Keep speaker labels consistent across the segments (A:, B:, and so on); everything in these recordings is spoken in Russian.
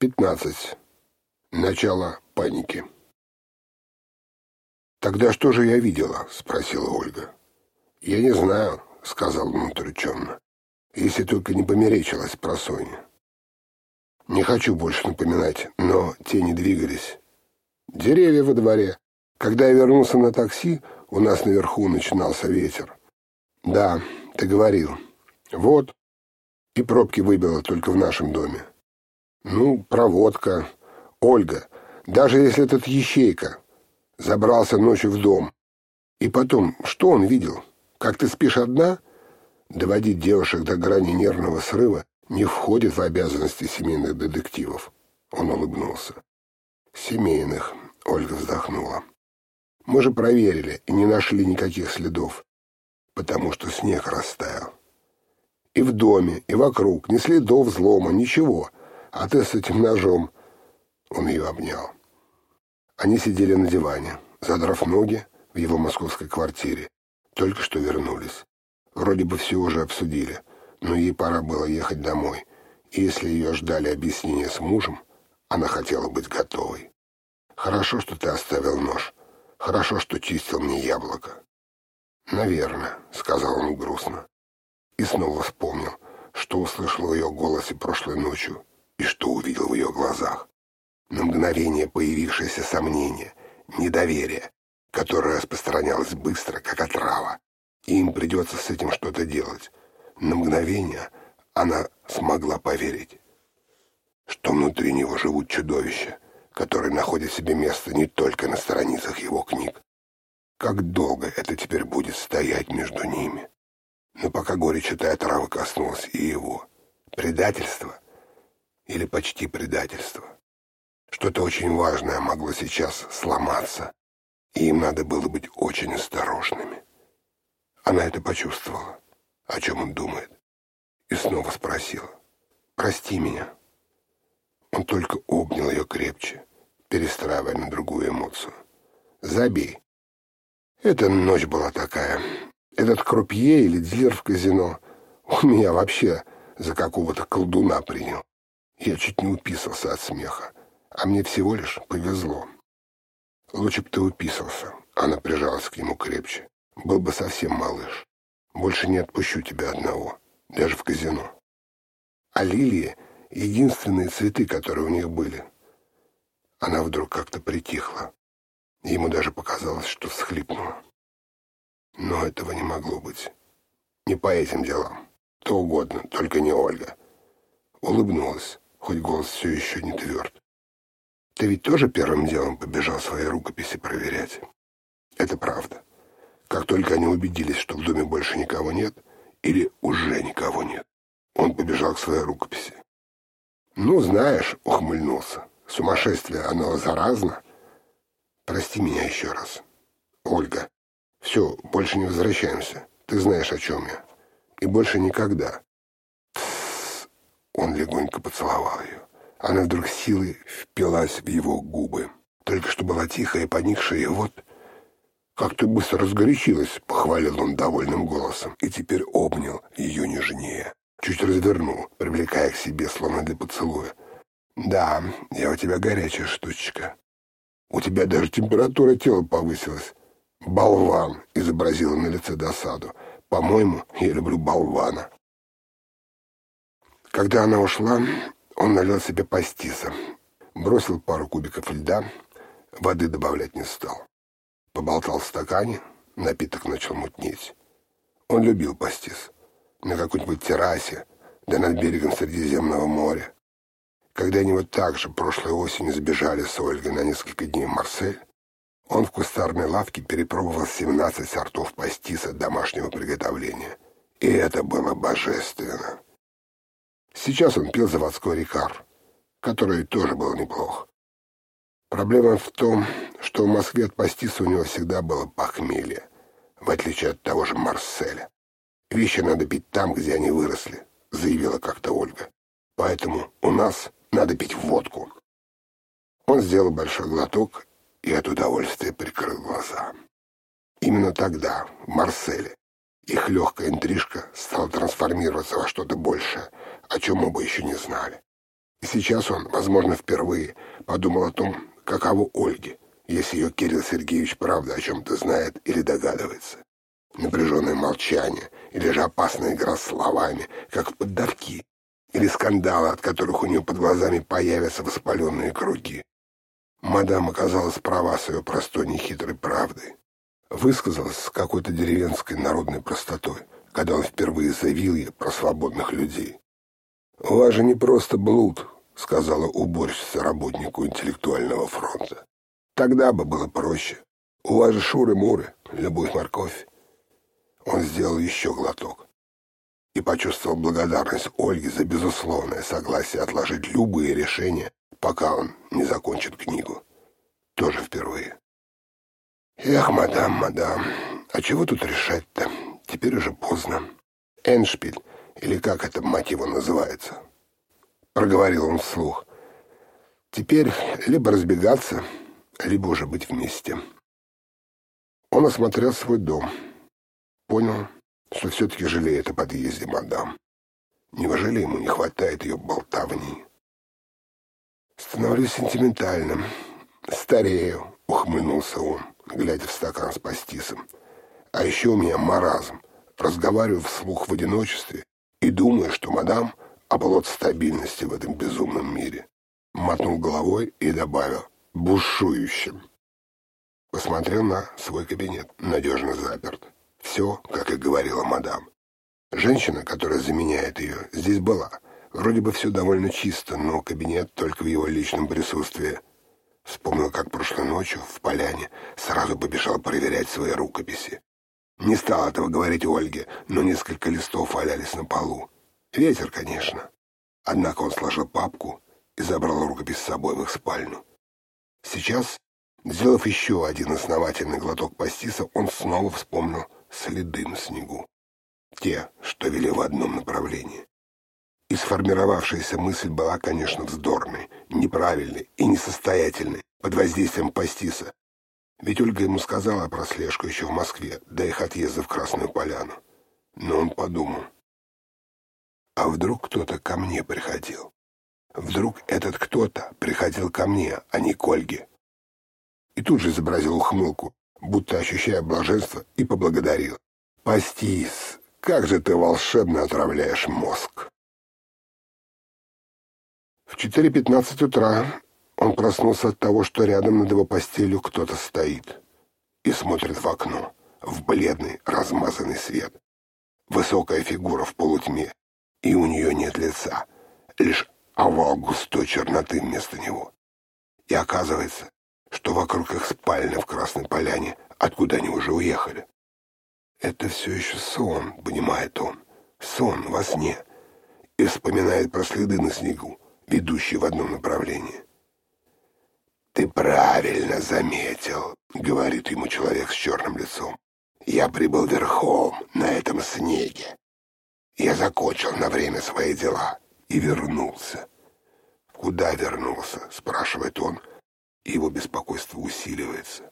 A: Пятнадцать. Начало паники. «Тогда что же я видела?» — спросила Ольга. «Я не знаю», — сказал он. «Если только не померечилась про Соню. Не хочу больше напоминать, но тени двигались. Деревья во дворе. Когда я вернулся на такси, у нас наверху начинался ветер. Да, ты говорил. Вот. И пробки выбило только в нашем доме. Ну, проводка. Ольга, даже если этот ящейка забрался ночью в дом. И потом, что он видел? Как ты спишь одна? Доводить девушек до грани нервного срыва не входит в обязанности семейных детективов. Он улыбнулся. Семейных, Ольга вздохнула. Мы же проверили и не нашли никаких следов, потому что снег растаял. И в доме, и вокруг, ни следов взлома, ничего. А ты с этим ножом...» Он ее обнял. Они сидели на диване, задрав ноги в его московской квартире. Только что вернулись. Вроде бы все уже обсудили, но ей пора было ехать домой. И если ее ждали объяснения с мужем, она хотела быть готовой. «Хорошо, что ты оставил нож. Хорошо, что чистил мне яблоко». «Наверное», — сказал он грустно. И снова вспомнил, что услышал в ее голосе прошлой ночью и что увидел в ее глазах. На мгновение появившееся сомнение, недоверие, которое распространялось быстро, как отрава, и им придется с этим что-то делать. На мгновение она смогла поверить, что внутри него живут чудовища, которые находят себе место не только на страницах его книг. Как долго это теперь будет стоять между ними? Но пока горечь этой отравы коснулась и его. Предательство? Или почти предательство? Что-то очень важное могло сейчас сломаться, и им надо было быть очень осторожными. Она это почувствовала, о чем он думает, и снова спросила. «Прости меня». Он только обнял ее крепче, перестраивая на другую эмоцию. «Забей». Эта ночь была такая. Этот крупье или дилер в казино у меня вообще за какого-то колдуна принял. Я чуть не уписался от смеха, а мне всего лишь повезло. Лучше бы ты уписался. Она прижалась к нему крепче. Был бы совсем малыш. Больше не отпущу тебя одного, даже в казино. А лилии — единственные цветы, которые у них были. Она вдруг как-то притихла. Ему даже показалось, что всхлипнула. Но этого не могло быть. Не по этим делам. То угодно, только не Ольга. Улыбнулась, хоть голос все еще не тверд. Ты ведь тоже первым делом побежал свои рукописи проверять. Это правда. Как только они убедились, что в доме больше никого нет, или уже никого нет, он побежал к своей рукописи. «Ну, знаешь», — ухмыльнулся, — «сумасшествие, оно заразно». «Прости меня еще раз». «Ольга, все, больше не возвращаемся. Ты знаешь, о чем я. И больше никогда». Он легонько поцеловал ее. Она вдруг силой впилась в его губы. Только что была тихая поникшая, и вот... «Как ты быстро разгорячилась!» — похвалил он довольным голосом, и теперь обнял ее нежнее. Чуть развернул, привлекая к себе, словно для поцелуя. «Да, я у тебя горячая штучка. У тебя даже температура тела повысилась. Болван!» — изобразила на лице досаду. «По-моему, я люблю болвана». Когда она ушла, он налил себе пастиса, бросил пару кубиков льда, воды добавлять не стал. Поболтал в стакане, напиток начал мутнеть. Он любил пастис. На какой-нибудь террасе, да над берегом Средиземного моря. Когда они вот так же прошлой осенью сбежали с Ольгой на несколько дней в Марсель, он в кустарной лавке перепробовал 17 сортов пастиса домашнего приготовления. И это было божественно. Сейчас он пил заводской рикар, который тоже был неплох. Проблема в том, что в Москве от пастиса у него всегда было похмелье, в отличие от того же Марселя. Вещи надо пить там, где они выросли, заявила как-то Ольга. Поэтому у нас надо пить водку. Он сделал большой глоток и от удовольствия прикрыл глаза. Именно тогда, в Марселе, их легкая интрижка стала трансформироваться во что-то большее, о чем оба еще не знали. И сейчас он, возможно, впервые подумал о том, каково Ольге, если ее Кирилл Сергеевич правда о чем-то знает или догадывается. Напряженное молчание или же опасная игра словами, как в поддавки, или скандалы, от которых у нее под глазами появятся воспаленные круги. Мадам оказалась права с ее простой нехитрой правдой. Высказалась с какой-то деревенской народной простотой, когда он впервые заявил ей про свободных людей. «У вас же не просто блуд», — сказала уборщица работнику интеллектуального фронта. «Тогда бы было проще. У вас же шуры-муры, любовь морковь». Он сделал еще глоток и почувствовал благодарность Ольги за безусловное согласие отложить любые решения, пока он не закончит книгу. Тоже впервые. «Эх, мадам, мадам, а чего тут решать-то? Теперь уже поздно. Эншпиль или как это, мать его, называется?» Проговорил он вслух. «Теперь либо разбегаться, либо уже быть вместе». Он осмотрел свой дом. Понял, что все-таки жалеет о подъезде мадам. Неужели ему не хватает ее болтовни? Становлюсь сентиментальным. Старею, ухмыльнулся он, глядя в стакан с пастисом. А еще у меня маразм. Разговариваю вслух в одиночестве и думаю, что мадам — оплот стабильности в этом безумном мире. Мотнул головой и добавил «бушующим». Посмотрел на свой кабинет, надежно заперт. Все, как и говорила мадам. Женщина, которая заменяет ее, здесь была. Вроде бы все довольно чисто, но кабинет только в его личном присутствии. Вспомнил, как прошлой ночью в поляне сразу побежал проверять свои рукописи. Не стал этого говорить Ольге, но несколько листов валялись на полу. Ветер, конечно. Однако он сложил папку и забрал рукопись с собой в их спальню. Сейчас, сделав еще один основательный глоток пастиса, он снова вспомнил следы на снегу. Те, что вели в одном направлении. И сформировавшаяся мысль была, конечно, вздорной, неправильной и несостоятельной под воздействием пастиса. Ведь Ольга ему сказала про слежку еще в Москве, до их отъезда в Красную Поляну. Но он подумал, а вдруг кто-то ко мне приходил? Вдруг этот кто-то приходил ко мне, а не к Ольге? И тут же изобразил ухмылку, будто ощущая блаженство, и поблагодарил. «Пастис, как же ты волшебно отравляешь мозг!» В 4.15 утра он проснулся от того, что рядом над его постелью кто-то стоит и смотрит в окно, в бледный, размазанный свет. Высокая фигура в полутьме, и у нее нет лица, лишь овал густой черноты вместо него. И оказывается, что вокруг их спальня в Красной Поляне, откуда они уже уехали. Это все еще сон, понимает он, сон во сне, и вспоминает про следы на снегу, ведущие в одном направлении. «Ты правильно заметил», — говорит ему человек с черным лицом. «Я прибыл верхом на этом снеге. Я закончил на время свои дела и вернулся». «Куда вернулся?» — спрашивает он, его беспокойство усиливается.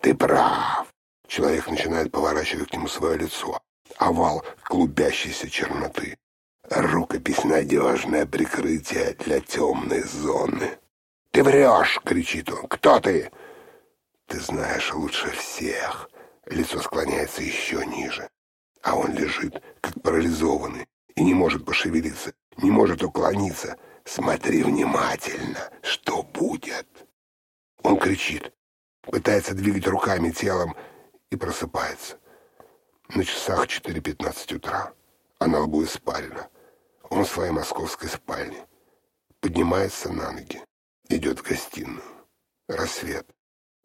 A: «Ты прав!» Человек начинает поворачивать к нему свое лицо. Овал клубящейся черноты. Рукопись — надежное прикрытие для темной зоны. «Ты врешь!» — кричит он. «Кто ты?» «Ты знаешь лучше всех». Лицо склоняется еще ниже. А он лежит, как парализованный, и не может пошевелиться, не может уклониться. «Смотри внимательно, что будет!» Он кричит, пытается двигать руками, телом и просыпается. На часах 4.15 утра, а на лбу испарина. Он в своей московской спальне. Поднимается на ноги, идет в гостиную. Рассвет.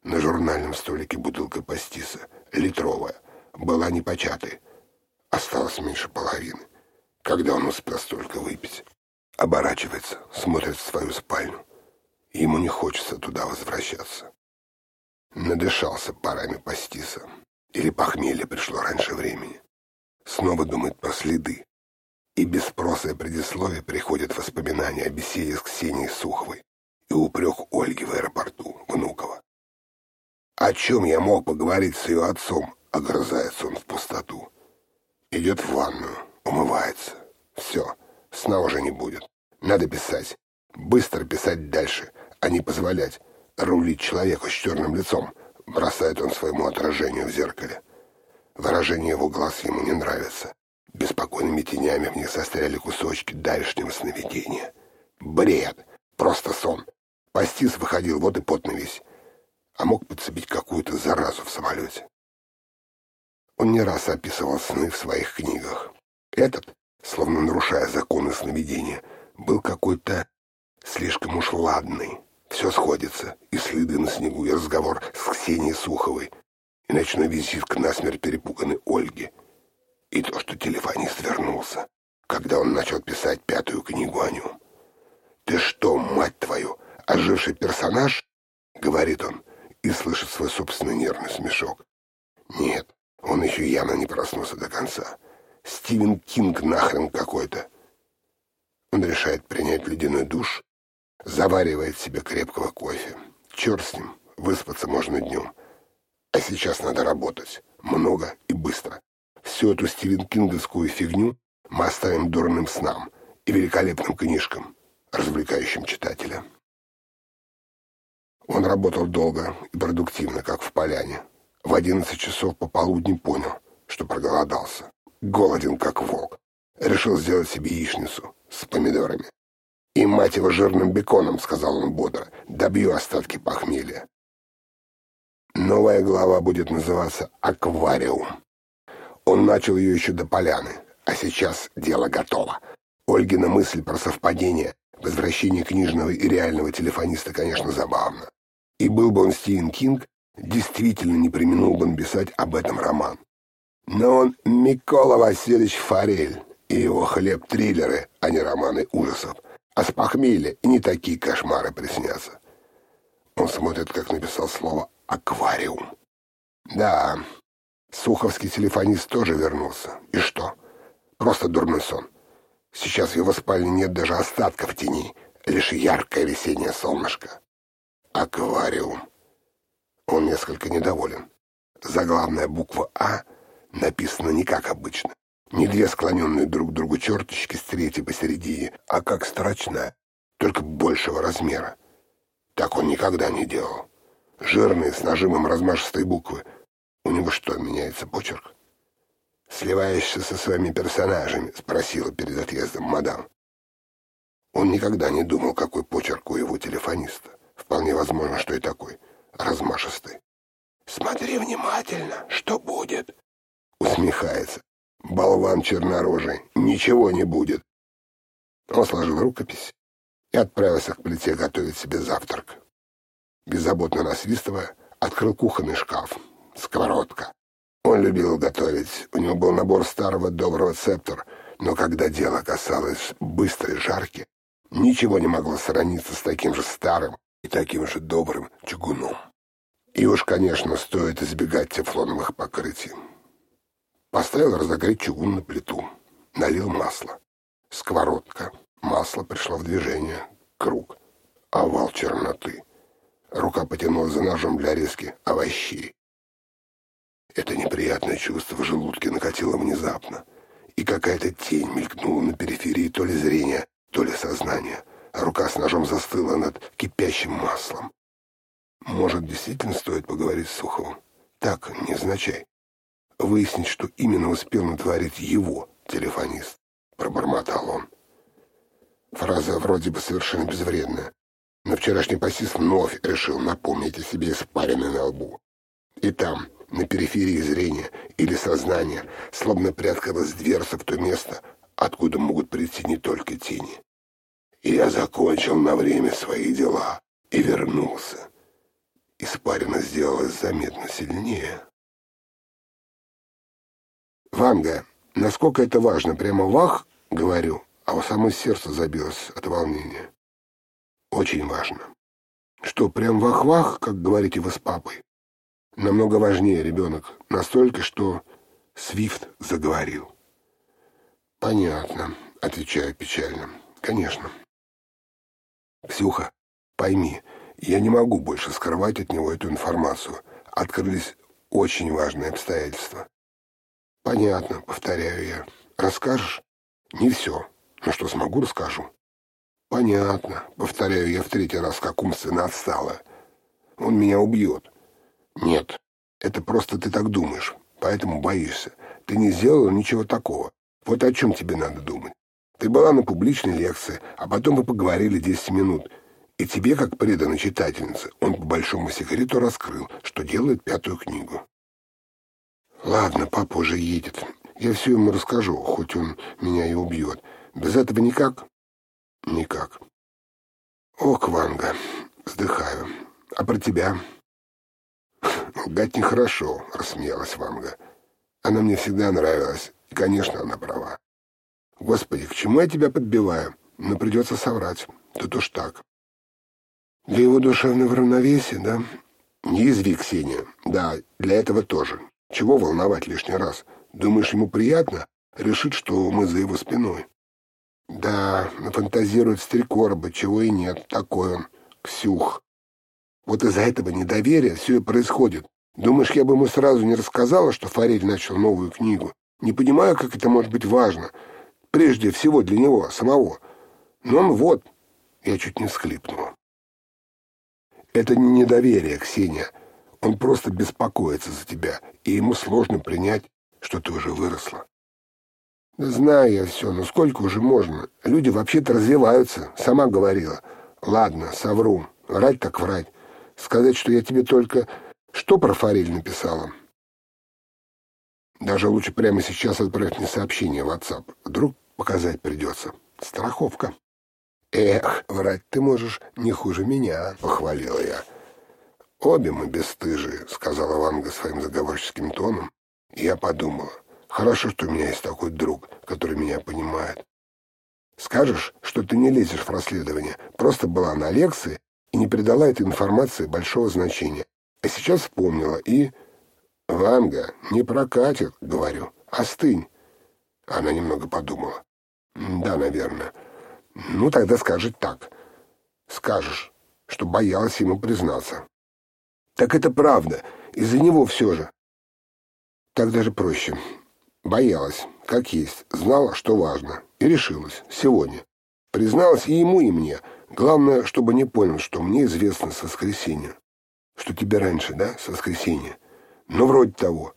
A: На журнальном столике бутылка пастиса, литровая, была непочатой. Осталось меньше половины. Когда он успел столько выпить? Оборачивается, смотрит в свою спальню. Ему не хочется туда возвращаться. Надышался парами пастиса. Или похмелье пришло раньше времени. Снова думает про следы. И без спроса и предисловия приходят воспоминания о беседе с Ксенией Суховой и упрек Ольги в аэропорту Внуково. О чем я мог поговорить с ее отцом, огрызается он в пустоту. Идет в ванную, умывается. Все, сна уже не будет. Надо писать. Быстро писать дальше, а не позволять рулить человеку с черным лицом, бросает он своему отражению в зеркале. Выражение его глаз ему не нравится. Беспокойными тенями в них застряли кусочки дальшнего сновидения. Бред! Просто сон. Пастис выходил, вот и потно весь. А мог подцепить какую-то заразу в самолете. Он не раз описывал сны в своих книгах. Этот, словно нарушая законы сновидения, был какой-то слишком уж ладный. Все сходится, и следы на снегу, и разговор с Ксенией Суховой, и ночной визит к насмерть перепуганной Ольге, и то, что телефонист вернулся, когда он начал писать пятую книгу о нем. «Ты что, мать твою, оживший персонаж?» — говорит он, и слышит свой собственный нервный смешок. «Нет, он еще явно не проснулся до конца. Стивен Кинг нахрен какой-то». Он решает принять ледяной душ заваривает себе крепкого кофе. Черт с ним, выспаться можно днем. А сейчас надо работать. Много и быстро. Всю эту Стивен Кинговскую фигню мы оставим дурным снам и великолепным книжкам, развлекающим читателя. Он работал долго и продуктивно, как в поляне. В одиннадцать часов пополудни понял, что проголодался. Голоден, как волк. Решил сделать себе яичницу с помидорами. «И мать его жирным беконом», — сказал он бодро, — «добью остатки похмелья». Новая глава будет называться «Аквариум». Он начал ее еще до поляны, а сейчас дело готово. Ольгина мысль про совпадение, возвращение книжного и реального телефониста, конечно, забавно. И был бы он Стивен Кинг, действительно не применил бы написать об этом роман. Но он Микола Васильевич Форель, и его хлеб-триллеры, а не романы ужасов. А с похмелья и не такие кошмары приснятся. Он смотрит, как написал слово «аквариум». Да, Суховский телефонист тоже вернулся. И что? Просто дурной сон. Сейчас в его спальне нет даже остатков тени, лишь яркое весеннее солнышко. Аквариум. Он несколько недоволен. Заглавная буква «А» написана не как обычно. Не две склоненные друг к другу черточки с третьей посередине, а как строчная, только большего размера. Так он никогда не делал. Жирные, с нажимом размашистой буквы. У него что, меняется почерк? «Сливаешься со своими персонажами?» — спросила перед отъездом мадам. Он никогда не думал, какой почерк у его телефониста. Вполне возможно, что и такой. Размашистый. «Смотри внимательно, что будет?» Усмехается. Болван чернорожий, ничего не будет. Он сложил рукопись и отправился к плите готовить себе завтрак. Беззаботно насвистывая, открыл кухонный шкаф. Сковородка. Он любил готовить. У него был набор старого доброго цептор, но когда дело касалось быстрой жарки, ничего не могло сравниться с таким же старым и таким же добрым чугуном. И уж, конечно, стоит избегать тефлоновых покрытий. Поставил разогреть чугун на плиту. Налил масло. Сковородка. Масло пришло в движение. Круг. Овал черноты. Рука потянула за ножом для резки овощей. Это неприятное чувство в желудке накатило внезапно, и какая-то тень мелькнула на периферии то ли зрения, то ли сознания, рука с ножом застыла над кипящим маслом. Может, действительно стоит поговорить с Суховым? Так, невзначай выяснить, что именно успел натворить его телефонист, пробормотал он. Фраза вроде бы совершенно безвредная, но вчерашний пассист вновь решил напомнить о себе испаренный на лбу. И там, на периферии зрения или сознания, словно приоткрылась дверца в то место, откуда могут прийти не только тени. И я закончил на время свои дела и вернулся. Испарина сделалась заметно сильнее. Ванга, насколько это важно, прямо вах, говорю, а у самого сердце забилось от волнения. Очень важно. Что, прям вах-вах, как говорите вы с папой? Намного важнее, ребенок. Настолько, что Свифт заговорил. Понятно, отвечаю печально. Конечно. Ксюха, пойми, я не могу больше скрывать от него эту информацию. Открылись очень важные обстоятельства. «Понятно», — повторяю я. «Расскажешь?» «Не все. Но что смогу, расскажу». Понятно. Повторяю я в третий раз, как умственно отстала. Он меня убьет. Нет, это просто ты так думаешь, поэтому боишься. Ты не сделала ничего такого. Вот о чем тебе надо думать. Ты была на публичной лекции, а потом мы поговорили 10 минут. И тебе, как преданной читательнице, он по большому секрету раскрыл, что делает пятую книгу. Ладно, папа уже едет. Я все ему расскажу, хоть он меня и убьет. Без этого никак? Никак. Ох, Ванга, вздыхаю. А про тебя? Лгать нехорошо, рассмеялась Ванга. Она мне всегда нравилась, и, конечно, она права. Господи, к чему я тебя подбиваю? Но придется соврать. Тут уж так. Для его душевного равновесия, да? Не изви, Ксения. Да, для этого тоже. Чего волновать лишний раз? Думаешь, ему приятно? Решит, что мы за его спиной. Да, нафантазирует с три короба, чего и нет. Такой он, Ксюх. Вот из-за этого недоверия все и происходит. Думаешь, я бы ему сразу не рассказала, что Форель начал новую книгу? Не понимаю, как это может быть важно. Прежде всего для него самого. Но он вот... Я чуть не всхлипнула. Это не недоверие, Ксения. Он просто беспокоится за тебя, и ему сложно принять, что ты уже выросла. Да знаю я все, но сколько уже можно? Люди вообще-то развиваются, сама говорила. Ладно, совру. Врать так врать. Сказать, что я тебе только... Что про форель написала? Даже лучше прямо сейчас отправить мне сообщение в WhatsApp. Вдруг показать придется. Страховка. Эх, врать ты можешь не хуже меня, похвалила я. Обе мы бесстыжие, сказала Ванга своим заговорческим тоном. Я подумала, хорошо, что у меня есть такой друг, который меня понимает. Скажешь, что ты не лезешь в расследование, просто была на лекции и не придала этой информации большого значения. А сейчас вспомнила и... «Ванга, не прокатит», — говорю. «Остынь». Она немного подумала. «Да, наверное. Ну, тогда скажи так. Скажешь, что боялась ему признаться». «Так это правда. Из-за него все же». «Так даже проще. Боялась, как есть. Знала, что важно. И решилась. Сегодня. Призналась и ему, и мне. Главное, чтобы не понял, что мне известно с воскресенья. Что тебе раньше, да, с воскресенья?» Ну, вроде того.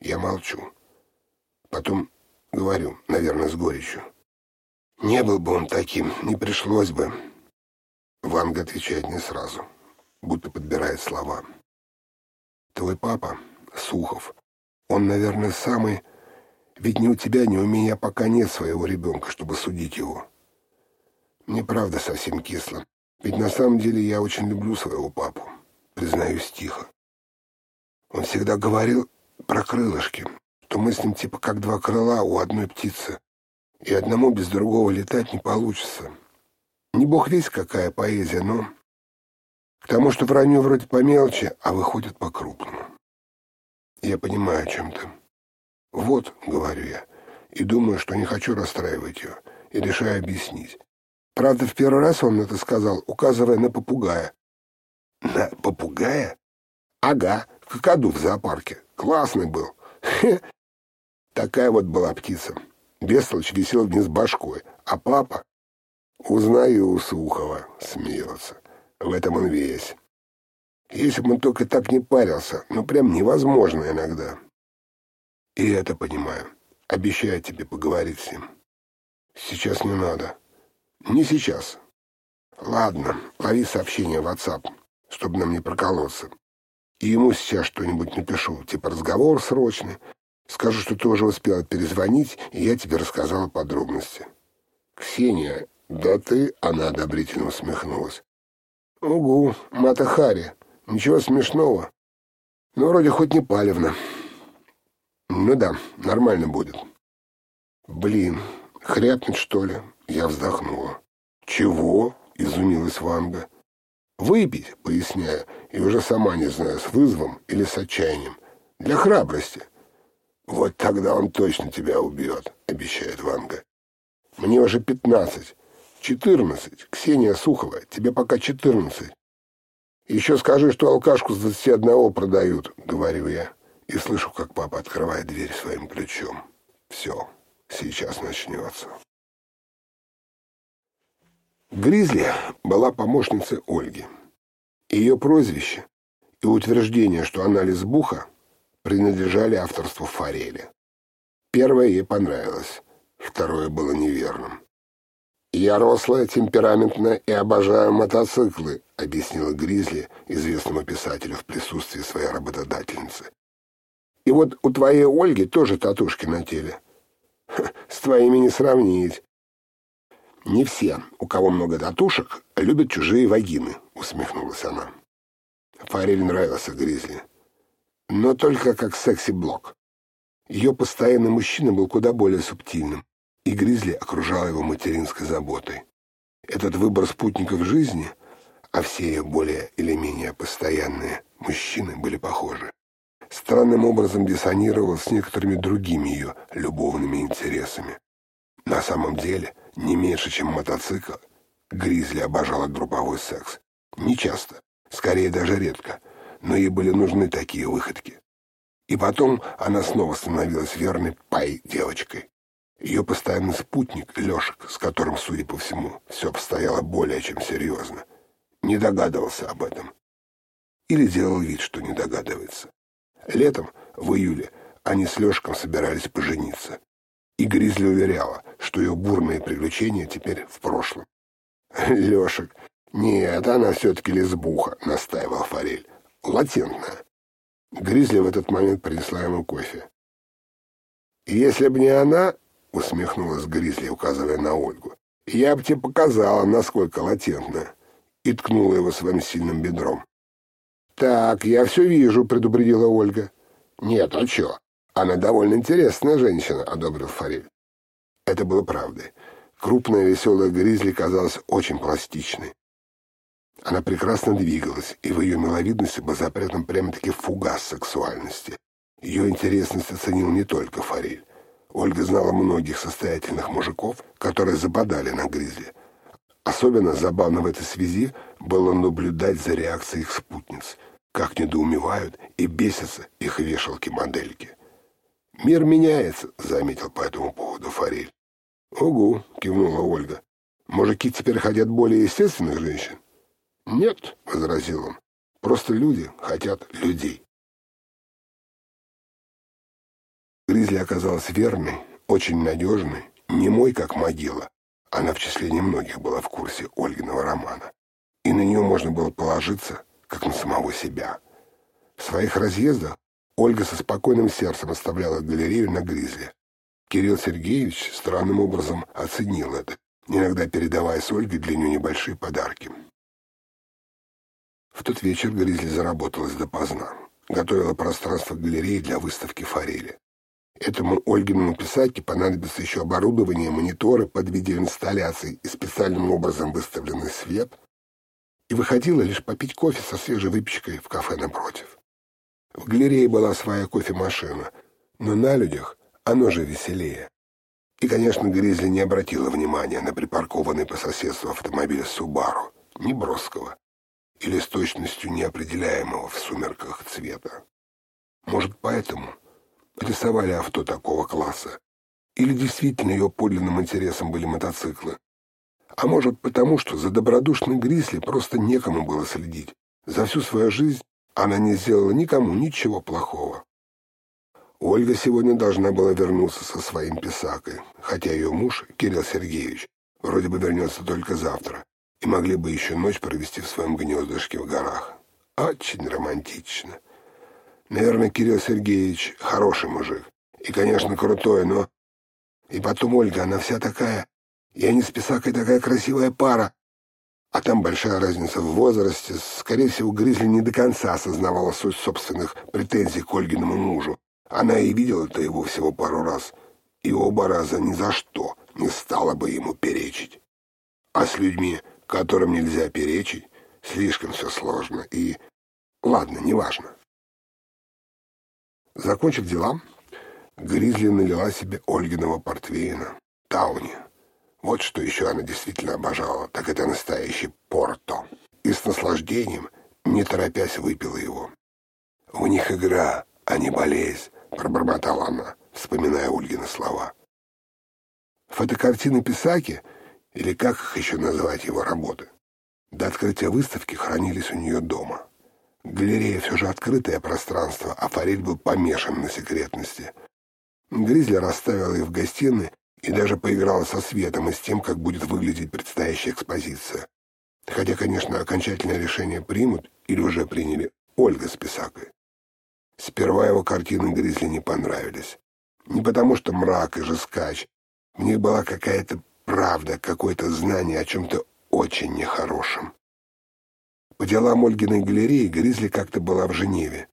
A: Я молчу. Потом говорю, наверное, с горечью. Не был бы он таким, не пришлось бы. Ванга отвечает не сразу, будто подбирает слова. Твой папа, Сухов, он, наверное, самый... Ведь ни у тебя, ни у меня пока нет своего ребенка, чтобы судить его. Мне правда совсем кисло. Ведь на самом деле я очень люблю своего папу. Признаюсь тихо. Он всегда говорил про крылышки, что мы с ним типа как два крыла у одной птицы, и одному без другого летать не получится. Не бог весь какая поэзия, но... К тому, что вранье вроде по мелочи, а выходит по-крупному. Я понимаю о чем-то. Вот, говорю я, и думаю, что не хочу расстраивать ее, и решаю объяснить. Правда, в первый раз он это сказал, указывая на попугая. На попугая? Ага, какаду в зоопарке. Классный был. Хе. Такая вот была птица. Бестолочь висел вниз башкой, а папа... Узнаю у Сухова, смеется. В этом он весь. Если бы он только так не парился, ну прям невозможно иногда. И это понимаю. Обещаю тебе поговорить с ним. Сейчас не надо. Не сейчас. Ладно, лови сообщение в WhatsApp, чтобы нам не проколоться и ему сейчас что-нибудь напишу, типа разговор срочный. Скажу, что ты уже успела перезвонить, и я тебе рассказала подробности. Ксения, да ты, она одобрительно усмехнулась. Угу, Матахари, ничего смешного. Ну, вроде хоть не палевно. Ну да, нормально будет. Блин, хряпнуть, что ли? Я вздохнула. Чего? Изумилась Ванга. Выпить, поясняю, и уже сама не знаю, с вызовом или с отчаянием. Для храбрости. Вот тогда он точно тебя убьет, обещает Ванга. Мне уже пятнадцать. Четырнадцать. Ксения Сухова, тебе пока четырнадцать. Еще скажи, что алкашку с двадцати одного продают, говорю я. И слышу, как папа открывает дверь своим ключом. Все, сейчас начнется. Гризли была помощницей Ольги. Ее прозвище и утверждение, что она лесбуха, принадлежали авторству Форели. Первое ей понравилось, второе было неверным. «Я рослая, темпераментная и обожаю мотоциклы», — объяснила Гризли известному писателю в присутствии своей работодательницы. «И вот у твоей Ольги тоже татушки на теле. с твоими не сравнить». «Не все, у кого много татушек, любят чужие вагины», — усмехнулась она. Форель нравился Гризли, но только как секси-блок. Ее постоянный мужчина был куда более субтильным и Гризли окружала его материнской заботой. Этот выбор спутников жизни, а все ее более или менее постоянные мужчины были похожи, странным образом диссонировал с некоторыми другими ее любовными интересами. На самом деле, не меньше, чем мотоцикл, Гризли обожала групповой секс. Не часто, скорее даже редко, но ей были нужны такие выходки. И потом она снова становилась верной пай-девочкой. Ее постоянный спутник, Лешек, с которым, судя по всему, все обстояло более чем серьезно, не догадывался об этом. Или делал вид, что не догадывается. Летом, в июле, они с Лешком собирались пожениться. И Гризли уверяла, что ее бурные приключения теперь в прошлом. Лешек. Нет, она все-таки лесбуха, настаивал Форель. Латентная. Гризли в этот момент принесла ему кофе. Если бы не она, — усмехнулась Гризли, указывая на Ольгу. «Я бы тебе показала, насколько латентно!» И ткнула его своим сильным бедром. «Так, я все вижу», — предупредила Ольга. «Нет, а чё? Она довольно интересная женщина», — одобрил Форель. Это было правдой. Крупная веселая Гризли казалась очень пластичной. Она прекрасно двигалась, и в ее миловидности был запрятан прямо-таки фугас сексуальности. Ее интересность оценил не только Форель. Ольга знала многих состоятельных мужиков, которые западали на гризли. Особенно забавно в этой связи было наблюдать за реакцией их спутниц, как недоумевают и бесятся их вешалки-модельки. «Мир меняется», — заметил по этому поводу Форель. «Угу», — кивнула Ольга. «Мужики теперь хотят более естественных женщин?» «Нет», — возразил он, — «просто люди хотят людей». Гризли оказалась верной, очень надежной, немой, как могила. Она в числе немногих была в курсе Ольгиного романа. И на нее можно было положиться, как на самого себя. В своих разъездах Ольга со спокойным сердцем оставляла галерею на Гризли. Кирилл Сергеевич странным образом оценил это, иногда передавая с Ольгой для нее небольшие подарки. В тот вечер Гризли заработалась допоздна. Готовила пространство галереи для выставки форели. Этому Ольгиному писаке понадобится еще оборудование, мониторы под видеоинсталляцией и специальным образом выставленный свет. И выходила лишь попить кофе со свежей выпечкой в кафе напротив. В галерее была своя кофемашина, но на людях оно же веселее. И, конечно, Гризли не обратила внимания на припаркованный по соседству автомобиль Субару, не броского, или с точностью неопределяемого в сумерках цвета. Может, поэтому рисовали авто такого класса. Или действительно ее подлинным интересом были мотоциклы. А может потому, что за добродушной Грисли просто некому было следить. За всю свою жизнь она не сделала никому ничего плохого. Ольга сегодня должна была вернуться со своим писакой, хотя ее муж, Кирилл Сергеевич, вроде бы вернется только завтра, и могли бы еще ночь провести в своем гнездышке в горах. Очень романтично. Наверное, Кирилл Сергеевич хороший мужик. И, конечно, крутой, но... И потом Ольга, она вся такая... И они с Писакой такая красивая пара. А там большая разница в возрасте. Скорее всего, Гризли не до конца осознавала суть собственных претензий к Ольгиному мужу. Она и видела-то его всего пару раз. И оба раза ни за что не стала бы ему перечить. А с людьми, которым нельзя перечить, слишком все сложно. И... Ладно, неважно. Закончив дела, Гризли налила себе Ольгиного портвейна, Тауни. Вот что еще она действительно обожала, так это настоящий порто. И с наслаждением, не торопясь, выпила его. «У них игра, а не болезнь», — пробормотала она, вспоминая Ольгины слова. Фотокартины Писаки или как их еще называть его работы. До открытия выставки хранились у нее дома. Галерея все же открытое пространство, а Фариль был помешан на секретности. Гризли расставила их в гостиной и даже поиграла со светом и с тем, как будет выглядеть предстоящая экспозиция. Хотя, конечно, окончательное решение примут или уже приняли Ольга с Писакой. Сперва его картины Гризли не понравились. Не потому что мрак и жескач. В них была какая-то правда, какое-то знание о чем-то очень нехорошем. По делам Ольгиной галереи Гризли как-то была в Женеве.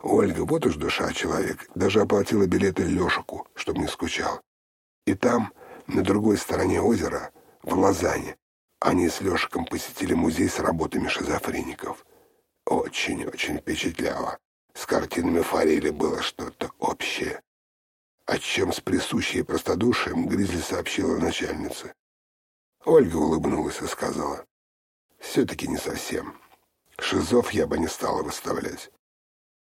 A: Ольга, вот уж душа человек, даже оплатила билеты Лешику, чтобы не скучал. И там, на другой стороне озера, в Лозанне, они с Лешиком посетили музей с работами шизофреников. Очень-очень впечатляло. С картинами Форели было что-то общее. О чем с присущей простодушием Гризли сообщила начальнице. Ольга улыбнулась и сказала, «Все-таки не совсем. Шизов я бы не стала выставлять».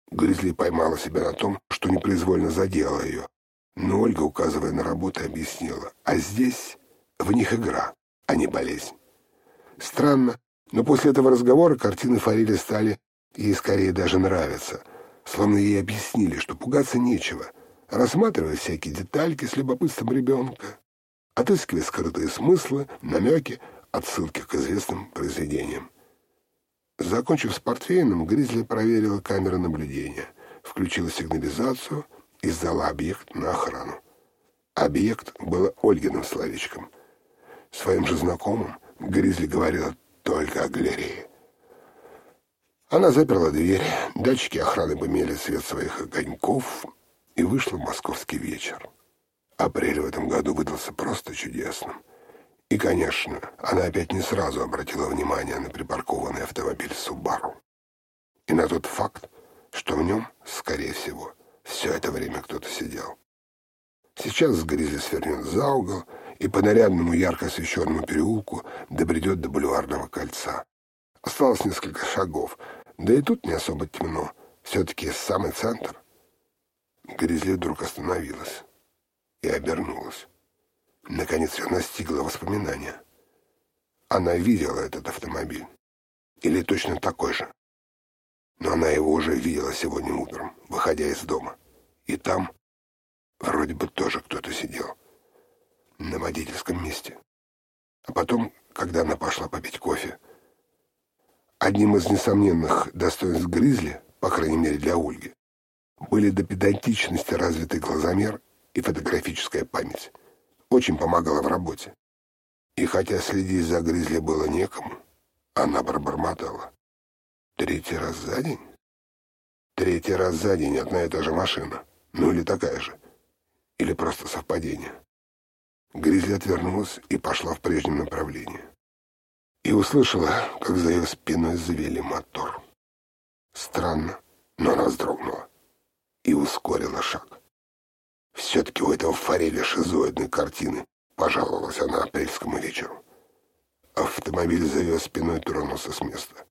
A: Гризли поймала себя на том, что непроизвольно задела ее. Но Ольга, указывая на работы, объяснила, «А здесь в них игра, а не болезнь». Странно, но после этого разговора картины Форели стали ей скорее даже нравиться, словно ей объяснили, что пугаться нечего, рассматривая всякие детальки с любопытством ребенка, отыскивая скрытые смыслы, намеки, отсылки к известным произведениям. Закончив с портфейном, Гризли проверила камеры наблюдения, включила сигнализацию и сдала объект на охрану. Объект было Ольгиным словечком. Своим же знакомым Гризли говорила только о галерее. Она заперла дверь, датчики охраны помели свет своих огоньков и вышла московский вечер. Апрель в этом году выдался просто чудесным. И, конечно, она опять не сразу обратила внимание на припаркованный автомобиль «Субару». И на тот факт, что в нем, скорее всего, все это время кто-то сидел. Сейчас Гризли свернет за угол и по нарядному ярко освещенному переулку добредет до бульварного кольца. Осталось несколько шагов, да и тут не особо темно. Все-таки самый центр. Гризли вдруг остановилась и обернулась. Наконец ее настигло воспоминание. Она видела этот автомобиль. Или точно такой же. Но она его уже видела сегодня утром, выходя из дома. И там вроде бы тоже кто-то сидел. На водительском месте. А потом, когда она пошла попить кофе, одним из несомненных достоинств Гризли, по крайней мере для Ольги, были до педантичности развитый глазомер и фотографическая память. Очень помогала в работе. И хотя следить за Гризли было некому, она пробормотала. Третий раз за день? Третий раз за день одна и та же машина. Ну или такая же. Или просто совпадение. Гризли отвернулась и пошла в прежнем направлении. И услышала, как за ее спиной завели мотор. Странно, но она вздрогнула и ускорила шаг. Все-таки у этого форели шизоидной картины, пожаловалась она апрельскому вечеру. Автомобиль за ее спиной тронулся с места.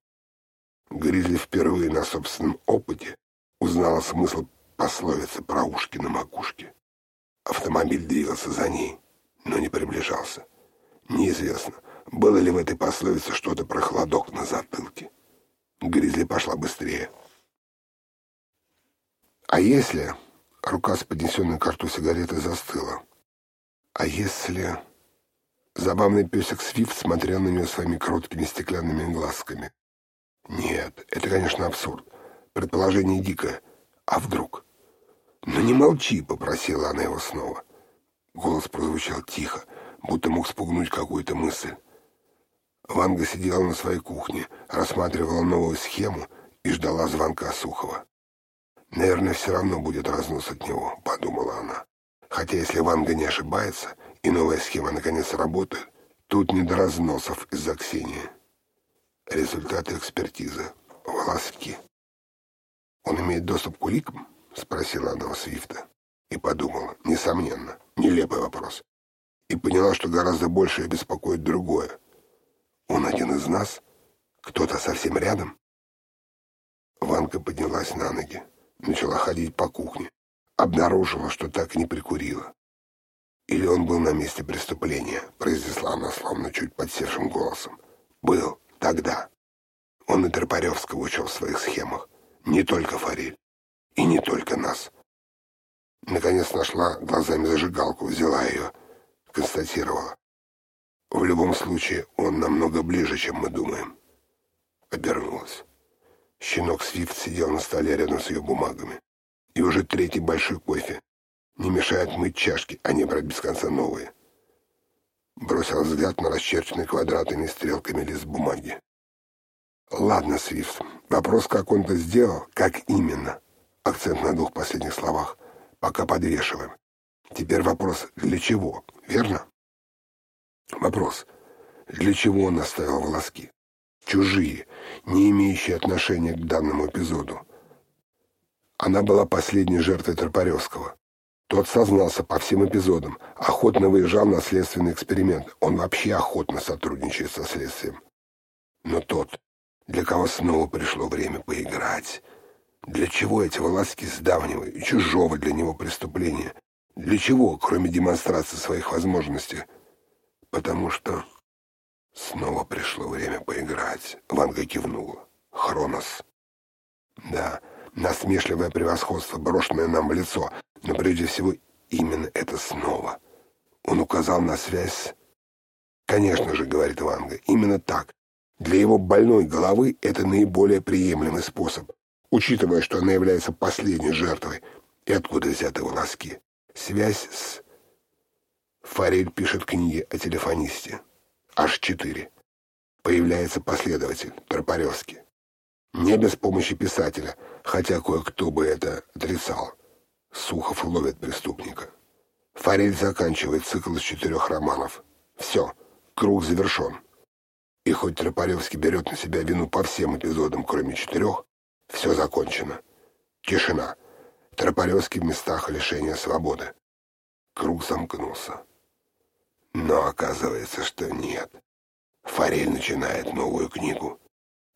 A: Гризли впервые на собственном опыте узнала смысл пословицы про ушки на макушке. Автомобиль двигался за ней, но не приближался. Неизвестно, было ли в этой пословице что-то про холодок на затылке. Гризли пошла быстрее. А если... Рука с поднесенной к сигареты застыла. А если... Забавный песик Свифт смотрел на нее своими короткими стеклянными глазками. Нет, это, конечно, абсурд. Предположение дикое. А вдруг? «Ну не молчи», — попросила она его снова. Голос прозвучал тихо, будто мог спугнуть какую-то мысль. Ванга сидела на своей кухне, рассматривала новую схему и ждала звонка Сухова. «Наверное, все равно будет разнос от него», — подумала она. «Хотя если Ванга не ошибается, и новая схема наконец работает, тут не до разносов из-за Ксении». Результаты экспертизы. Волоски. «Он имеет доступ к уликам?» — спросила она у Свифта. И подумала, несомненно, нелепый вопрос. И поняла, что гораздо больше ее беспокоит другое. «Он один из нас? Кто-то совсем рядом?» Ванка поднялась на ноги, начала ходить по кухне, обнаружила, что так и не прикурила. Или он был на месте преступления, произнесла она словно чуть подсевшим голосом. Был. Тогда. Он и Тропаревского учил в своих схемах. Не только Форель. И не только нас. Наконец нашла глазами зажигалку, взяла ее, констатировала. В любом случае, он намного ближе, чем мы думаем. Обернулась. Щенок Свифт сидел на столе рядом с ее бумагами. И уже третий большой кофе. Не мешает мыть чашки, а не брать без конца новые. Бросил взгляд на расчерченный квадратами стрелками лист бумаги. Ладно, Свифт, вопрос, как он это сделал, как именно. Акцент на двух последних словах. Пока подвешиваем. Теперь вопрос, для чего, верно? Вопрос, для чего он оставил волоски? Чужие, не имеющие отношения к данному эпизоду. Она была последней жертвой Тропаревского. Тот сознался по всем эпизодам, охотно выезжал на следственный эксперимент. Он вообще охотно сотрудничает со следствием. Но тот, для кого снова пришло время поиграть, для чего эти волоски с давнего и чужого для него преступления? Для чего, кроме демонстрации своих возможностей? Потому что снова пришло время поиграть. Ванга кивнула. Хронос. Да, насмешливое превосходство, брошенное нам в лицо, но прежде всего именно это снова. Он указал на связь «Конечно же», — говорит Ванга, — «именно так. Для его больной головы это наиболее приемлемый способ, учитывая, что она является последней жертвой. И откуда взяты волоски? Связь с... Форель пишет книги о телефонисте. Аж четыре. Появляется последователь, Тропаревский. Не без помощи писателя, хотя кое-кто бы это отрицал. Сухов ловит преступника. Форель заканчивает цикл из четырех романов. Все, круг завершен. И хоть Тропаревский берет на себя вину по всем эпизодам, кроме четырех, все закончено. Тишина. Тропаревский в местах лишения свободы. Круг замкнулся. Но оказывается, что нет. Форель начинает новую книгу.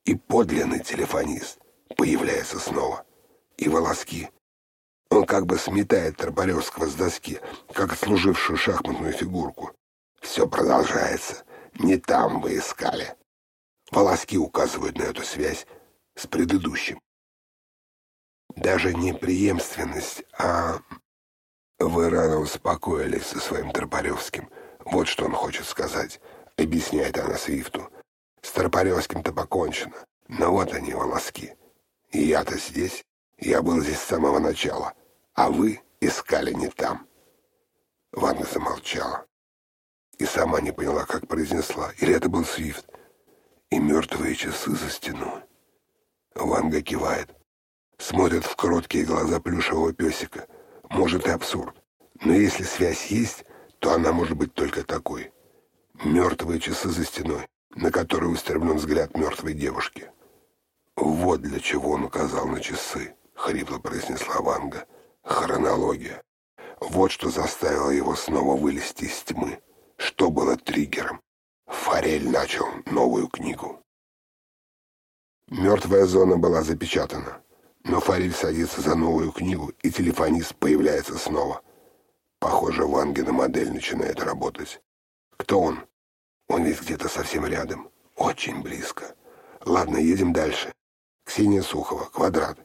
A: И подлинный телефонист появляется снова. И волоски. Он как бы сметает Тропаревского с доски, как отслужившую шахматную фигурку. Все продолжается. Не там вы искали. Волоски указывают на эту связь с предыдущим. Даже не преемственность, а... Вы рано успокоились со своим Тропаревским. Вот что он хочет сказать, объясняет она Свифту. С Тропаревским-то покончено, но вот они, волоски. Я-то здесь, я был здесь с самого начала, а вы искали не там. Ванна замолчала и сама не поняла, как произнесла, или это был Свифт. И мертвые часы за стеной. Ванга кивает, смотрит в кроткие глаза плюшевого песика. Может и абсурд, но если связь есть, то она может быть только такой. Мертвые часы за стеной, на которые устремлен взгляд мертвой девушки. «Вот для чего он указал на часы», — хрипло произнесла Ванга. «Хронология. Вот что заставило его снова вылезти из тьмы. Что было триггером? Форель начал новую книгу». Мертвая зона была запечатана, но Форель садится за новую книгу, и телефонист появляется снова. Похоже, Вангина модель начинает работать. Кто он? Он ведь где-то совсем рядом. Очень близко. Ладно, едем дальше. Ксения Сухова, квадрат.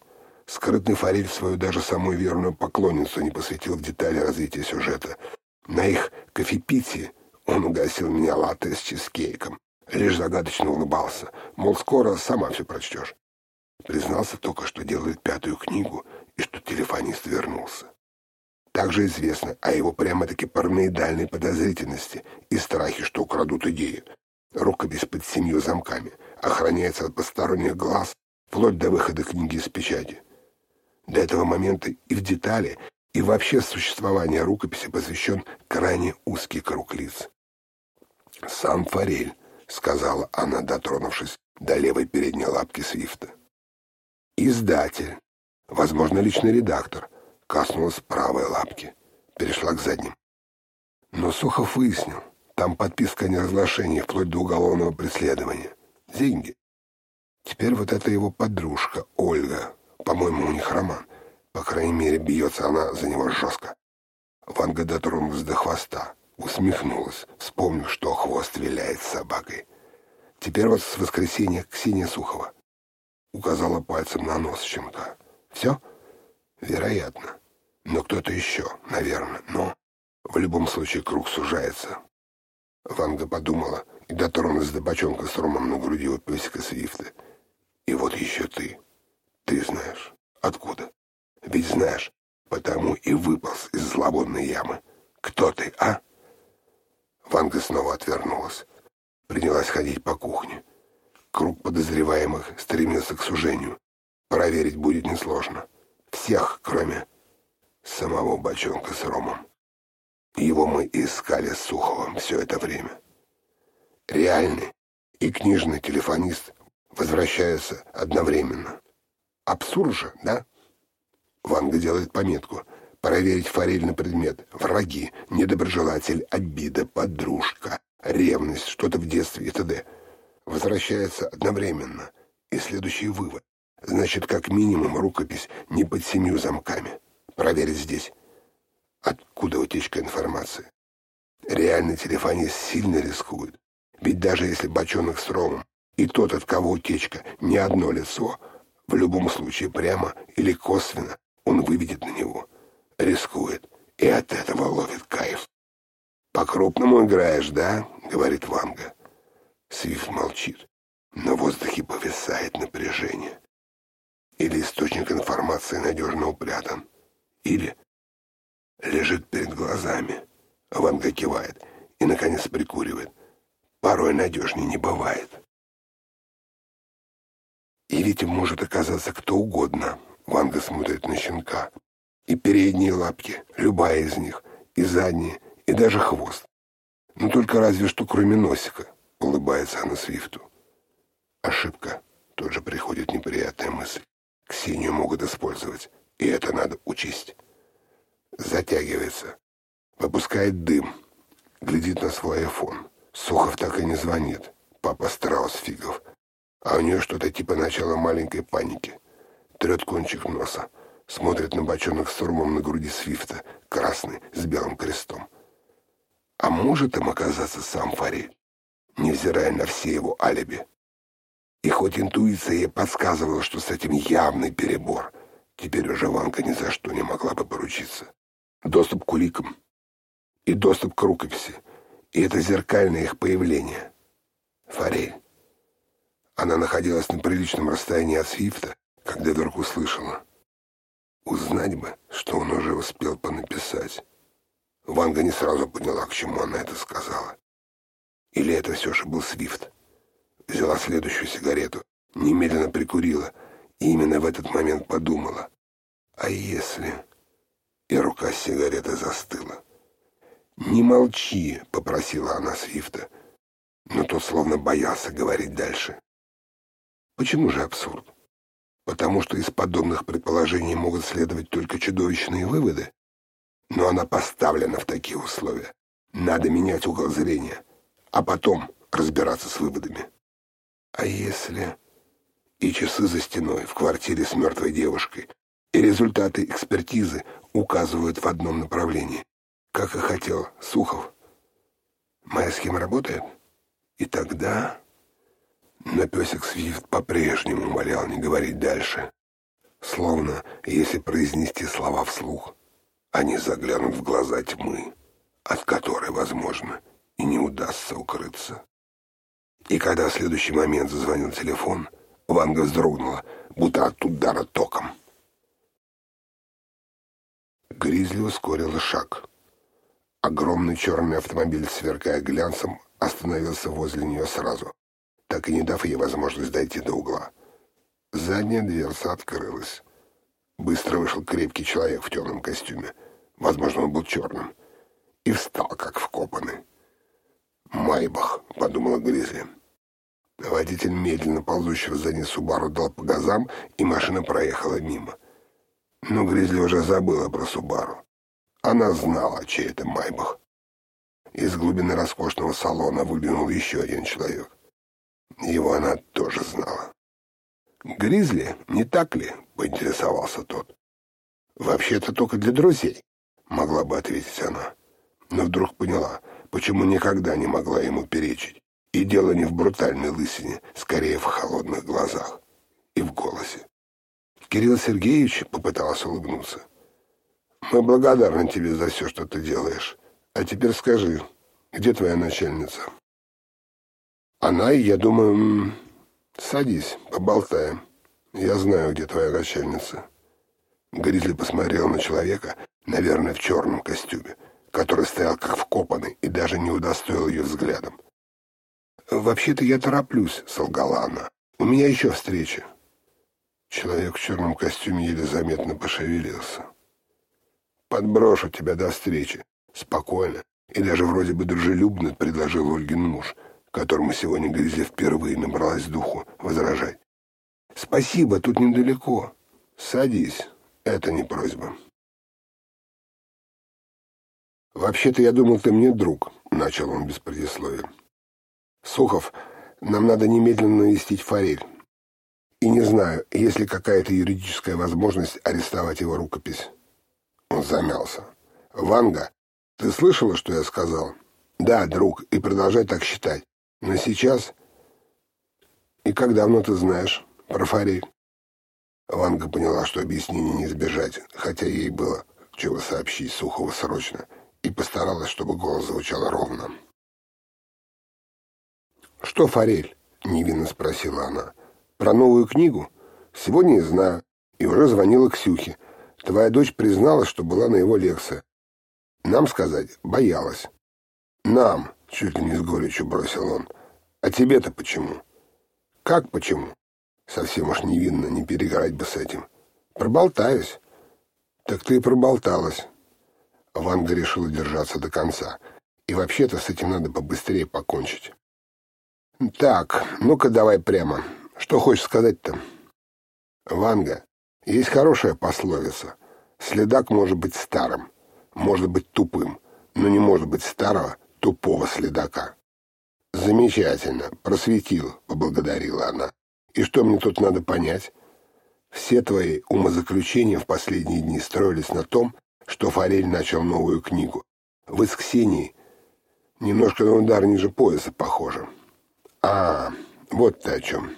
A: Скрытный Форель свою даже самую верную поклонницу не посвятил в детали развития сюжета. На их кофепитии он угасил меня латте с чизкейком. Лишь загадочно улыбался, мол, скоро сама все прочтешь. Признался только, что делает пятую книгу и что телефонист вернулся. Также известно о его прямо-таки параноидальной подозрительности и страхе, что украдут идею. Рукопись под семью замками охраняется от посторонних глаз вплоть до выхода книги из печати. До этого момента и в детали, и вообще существование рукописи посвящен крайне узкий круг лиц. «Сам Форель», — сказала она, дотронувшись до левой передней лапки Свифта. «Издатель, возможно, личный редактор, Коснулась правой лапки. Перешла к задним. Но Сухов выяснил. Там подписка о неразглашении вплоть до уголовного преследования. Деньги. Теперь вот это его подружка, Ольга. По-моему, у них роман. По крайней мере, бьется она за него жестко. Ванга дотронулась до хвоста, усмехнулась, вспомнив, что хвост виляет собакой. Теперь вот с воскресенья Ксения Сухова. Указала пальцем на нос чем-то. Все? Вероятно. Но кто-то еще, наверное. Но в любом случае круг сужается. Ванга подумала и дотронулась до бочонка с ромом на груди у песика Свифта. И вот еще ты. Ты знаешь. Откуда? Ведь знаешь, потому и выполз из зловонной ямы. Кто ты, а? Ванга снова отвернулась. Принялась ходить по кухне. Круг подозреваемых стремился к сужению. Проверить будет несложно. Всех, кроме самого бочонка с ромом. Его мы искали с Суховым все это время. Реальный и книжный телефонист возвращаются одновременно. Абсурд же, да? Ванга делает пометку. Проверить форель на предмет. Враги, недоброжелатель, обида, подружка, ревность, что-то в детстве и т.д. Возвращается одновременно. И следующий вывод. Значит, как минимум рукопись не под семью замками. Проверить здесь. Откуда утечка информации? Реальный телефонист сильно рискует. Ведь даже если бочонок с ромом и тот, от кого утечка, не одно лицо, в любом случае прямо или косвенно он выведет на него. Рискует. И от этого ловит кайф. «По-крупному играешь, да?» — говорит Ванга. Свифт молчит. На воздухе повисает напряжение. Или источник информации надежно упрятан. Или лежит перед глазами. Ванга кивает и, наконец, прикуривает. Порой надежнее не бывает. И ведь может оказаться кто угодно. Ванга смотрит на щенка. И передние лапки, любая из них, и задние, и даже хвост. Но только разве что кроме носика, улыбается она Свифту. Ошибка. Тут же приходит неприятная мысль. Ксению могут использовать, и это надо учесть. Затягивается. Выпускает дым. Глядит на свой айфон. Сухов так и не звонит. Папа Страус фигов. А у нее что-то типа начала маленькой паники. Трет кончик носа. Смотрит на бочонок с урмом на груди Свифта, красный, с белым крестом. А может им оказаться сам Форель, невзирая на все его алиби. И хоть интуиция ей подсказывала, что с этим явный перебор, теперь уже Ванка ни за что не могла бы поручиться. Доступ к уликам и доступ к рукописи, и это зеркальное их появление. Форель. Она находилась на приличном расстоянии от Свифта, когда вдруг услышала. Узнать бы, что он уже успел понаписать. Ванга не сразу поняла, к чему она это сказала. Или это все же был Свифт. Взяла следующую сигарету, немедленно прикурила, именно в этот момент подумала. А если... И рука с сигаретой застыла. «Не молчи», — попросила она Свифта. Но тот словно боялся говорить дальше. Почему же абсурд? Потому что из подобных предположений могут следовать только чудовищные выводы. Но она поставлена в такие условия. Надо менять угол зрения, а потом разбираться с выводами. А если... И часы за стеной в квартире с мертвой девушкой, и результаты экспертизы указывают в одном направлении. Как и хотел Сухов. Моя схема работает? И тогда... Но песик Свифт по-прежнему умолял не говорить дальше. Словно, если произнести слова вслух, они заглянут в глаза тьмы, от которой, возможно, и не удастся укрыться. И когда в следующий момент зазвонил телефон, Ванга вздрогнула, будто от удара током. Гризли ускорила шаг. Огромный черный автомобиль, сверкая глянцем, остановился возле нее сразу, так и не дав ей возможность дойти до угла. Задняя дверца открылась. Быстро вышел крепкий человек в темном костюме. Возможно, он был черным. И встал, как вкопанный. «Майбах», — подумала Гризли. Водитель медленно ползущего за ней Субару дал по газам, и машина проехала мимо. Но Гризли уже забыла про Субару. Она знала, чей это Майбах. Из глубины роскошного салона выглянул еще один человек. Его она тоже знала. «Гризли, не так ли?» — поинтересовался тот. «Вообще-то только для друзей. могла бы ответить она. Но вдруг поняла, почему никогда не могла ему перечить. И дело не в брутальной лысине, скорее в холодных глазах и в голосе. Кирилл Сергеевич попытался улыбнуться. «Мы благодарны тебе за все, что ты делаешь. А теперь скажи, где твоя начальница?» «Она я думаю...» «Садись, поболтаем. Я знаю, где твоя начальница». Гризли посмотрел на человека, наверное, в черном костюме, который стоял как вкопанный и даже не удостоил ее взглядом. «Вообще-то я тороплюсь», — солгала она. «У меня еще встреча». Человек в черном костюме еле заметно пошевелился. «Подброшу тебя до встречи. Спокойно и даже вроде бы дружелюбно предложил Ольгин муж, которому сегодня Гризли впервые набралась духу возражать. «Спасибо, тут недалеко. Садись. Это не просьба». «Вообще-то я думал, ты мне друг», — начал он без предисловия. «Сухов, нам надо немедленно навестить Форель. И не знаю, есть ли какая-то юридическая возможность арестовать его рукопись». Он замялся. «Ванга, ты слышала, что я сказал?» «Да, друг, и продолжай так считать. Но сейчас... И как давно ты знаешь про Форель?» Ванга поняла, что объяснений не избежать, хотя ей было чего сообщить Сухого срочно, и постаралась, чтобы голос звучал ровно. «Что, Форель?» — невинно спросила она. «Про новую книгу? Сегодня я знаю. И уже звонила Ксюхе. Твоя дочь призналась, что была на его лекции. Нам сказать боялась. Нам, чуть ли не с горечью бросил он. А тебе-то почему? Как почему? Совсем уж невинно, не перегорать бы с этим. Проболтаюсь. Так ты и проболталась. Ванга решила держаться до конца. И вообще-то с этим надо побыстрее покончить. Так, ну-ка давай прямо. Что хочешь сказать-то? Ванга, есть хорошая пословица. Следак может быть старым может быть тупым, но не может быть старого, тупого следака. «Замечательно, просветил», — поблагодарила она. «И что мне тут надо понять?» Все твои умозаключения в последние дни строились на том, что Форель начал новую книгу. Вы с Ксенией немножко на удар ниже пояса похожи. А, вот ты о чем.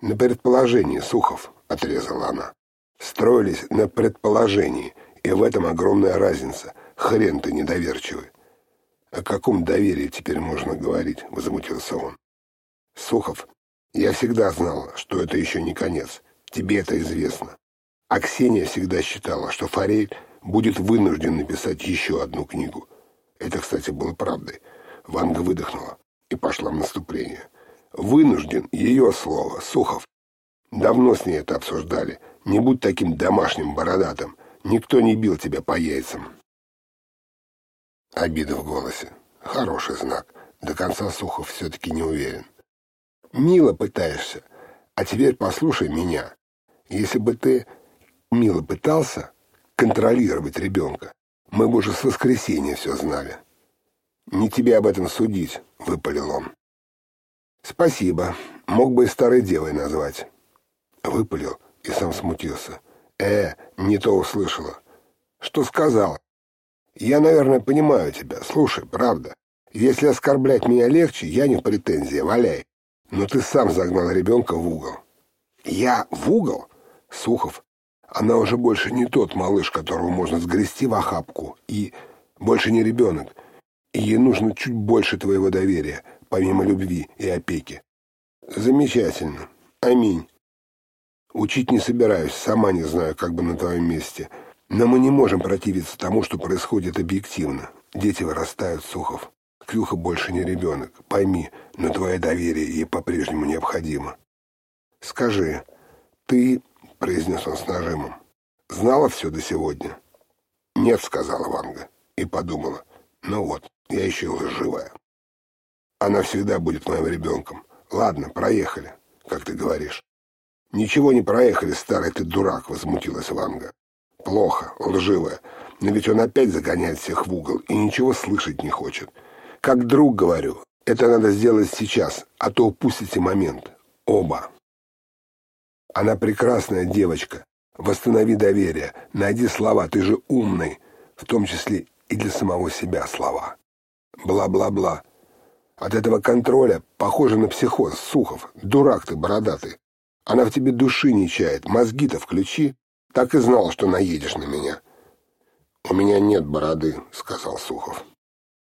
A: На предположении, Сухов, — отрезала она. Строились на предположении — и в этом огромная разница. Хрен ты недоверчивый. О каком доверии теперь можно говорить, возмутился он. Сухов, я всегда знал, что это еще не конец. Тебе это известно. А Ксения всегда считала, что Форель будет вынужден написать еще одну книгу. Это, кстати, было правдой. Ванга выдохнула и пошла в наступление. Вынужден ее слово, Сухов. Давно с ней это обсуждали. Не будь таким домашним бородатым. Никто не бил тебя по яйцам. Обида в голосе. Хороший знак. До конца Сухов все-таки не уверен. Мило пытаешься. А теперь послушай меня. Если бы ты мило пытался контролировать ребенка, мы бы уже с воскресенья все знали. Не тебе об этом судить, выпалил он. Спасибо. Мог бы и старой девой назвать. Выпалил и сам смутился. Э, не то услышала. Что сказала? Я, наверное, понимаю тебя. Слушай, правда. Если оскорблять меня легче, я не в претензии, валяй. Но ты сам загнал ребенка в угол. Я в угол? Сухов. Она уже больше не тот малыш, которого можно сгрести в охапку. И больше не ребенок. Ей нужно чуть больше твоего доверия, помимо любви и опеки. Замечательно. Аминь. Учить не собираюсь, сама не знаю, как бы на твоем месте. Но мы не можем противиться тому, что происходит объективно. Дети вырастают, Сухов. Ксюха больше не ребенок. Пойми, но твое доверие ей по-прежнему необходимо. Скажи, ты, — произнес он с нажимом, — знала все до сегодня? Нет, — сказала Ванга. И подумала, ну вот, я еще и лживая. Она всегда будет моим ребенком. Ладно, проехали, как ты говоришь. «Ничего не проехали, старый ты дурак», — возмутилась Ванга. «Плохо, лживая. Но ведь он опять загоняет всех в угол и ничего слышать не хочет. Как друг говорю, это надо сделать сейчас, а то упустите момент. Оба». «Она прекрасная девочка. Восстанови доверие. Найди слова, ты же умный. в том числе и для самого себя слова. Бла-бла-бла. От этого контроля похоже на психоз, Сухов. Дурак ты, бородатый. Она в тебе души не чает, мозги-то включи. Так и знал, что наедешь на меня. «У меня нет бороды», — сказал Сухов.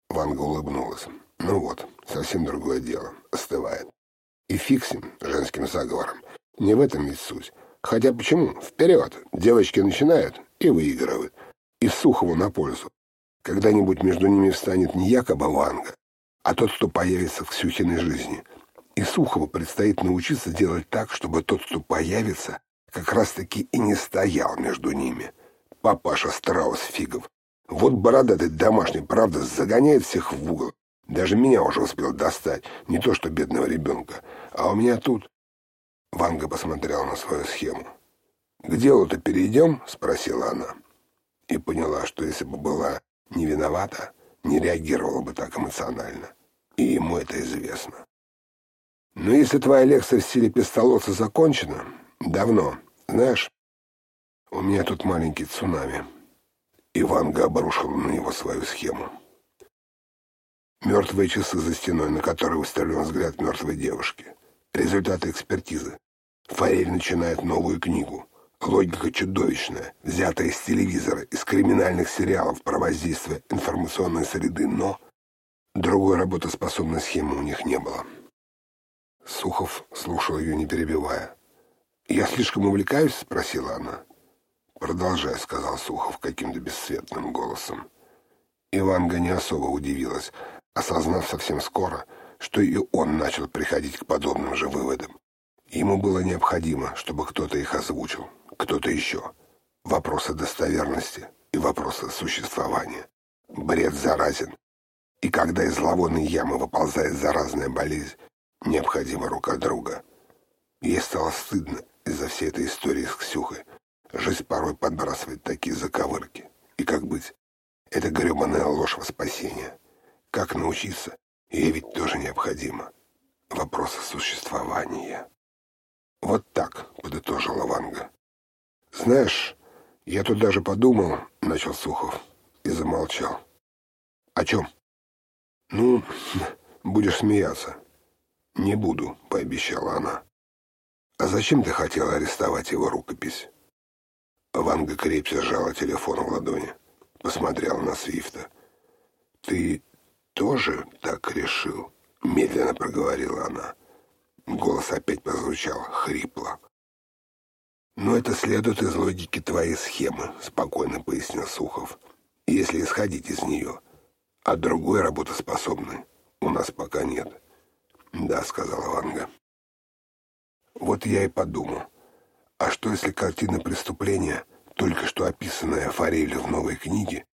A: Ванга улыбнулась. «Ну вот, совсем другое дело. Остывает. И фиксим женским заговором. Не в этом ведь суть. Хотя почему? Вперед! Девочки начинают и выигрывают. И Сухову на пользу. Когда-нибудь между ними встанет не якобы Ванга, а тот, кто появится в Ксюхиной жизни. И Сухову предстоит научиться делать так, чтобы тот, кто появится, как раз-таки и не стоял между ними папаша Страус Фигов. Вот бородатый домашний, правда, загоняет всех в угол. Даже меня уже успел достать, не то что бедного ребенка. А у меня тут...» Ванга посмотрела на свою схему. «К делу-то перейдем?» — спросила она. И поняла, что если бы была не виновата, не реагировала бы так эмоционально. И ему это известно. Но если твоя лекция в стиле пистолоца закончена, давно, знаешь, у меня тут маленький цунами. Иванга обрушила на него свою схему. Мертвые часы за стеной, на которые устремлен взгляд мертвой девушки. Результаты экспертизы. Форель начинает новую книгу. Логика чудовищная, взятая из телевизора, из криминальных сериалов про воздействие информационной среды, но другой работоспособной схемы у них не было. Сухов слушал ее, не перебивая. «Я слишком увлекаюсь?» — спросила она. «Продолжай», — сказал Сухов каким-то бесцветным голосом. Иванга не особо удивилась, осознав совсем скоро, что и он начал приходить к подобным же выводам. Ему было необходимо, чтобы кто-то их озвучил, кто-то еще. Вопросы достоверности и вопросы существования. Бред заразен. И когда из зловонной ямы выползает заразная болезнь, необходима рука друга. Ей стало стыдно из-за всей этой истории с Ксюхой, Жизнь порой подбрасывает такие заковырки. И как быть? Это гребаная ложь во спасение. Как научиться? Ей ведь тоже необходимо. Вопросы существования. Вот так, подытожила Ванга. Знаешь, я тут даже подумал, начал Сухов и замолчал. О чем? Ну, будешь смеяться. Не буду, пообещала она. А зачем ты хотела арестовать его рукопись? Ванга крепче сжала телефон в ладони. Посмотрела на Свифта. «Ты тоже так решил?» Медленно проговорила она. Голос опять прозвучал хрипло. «Но это следует из логики твоей схемы», — спокойно пояснил Сухов. «Если исходить из нее. А другой работоспособной у нас пока нет». «Да», — сказала Ванга. «Вот я и подумал. А что, если картина преступления, только что описанная Форелью в новой книге,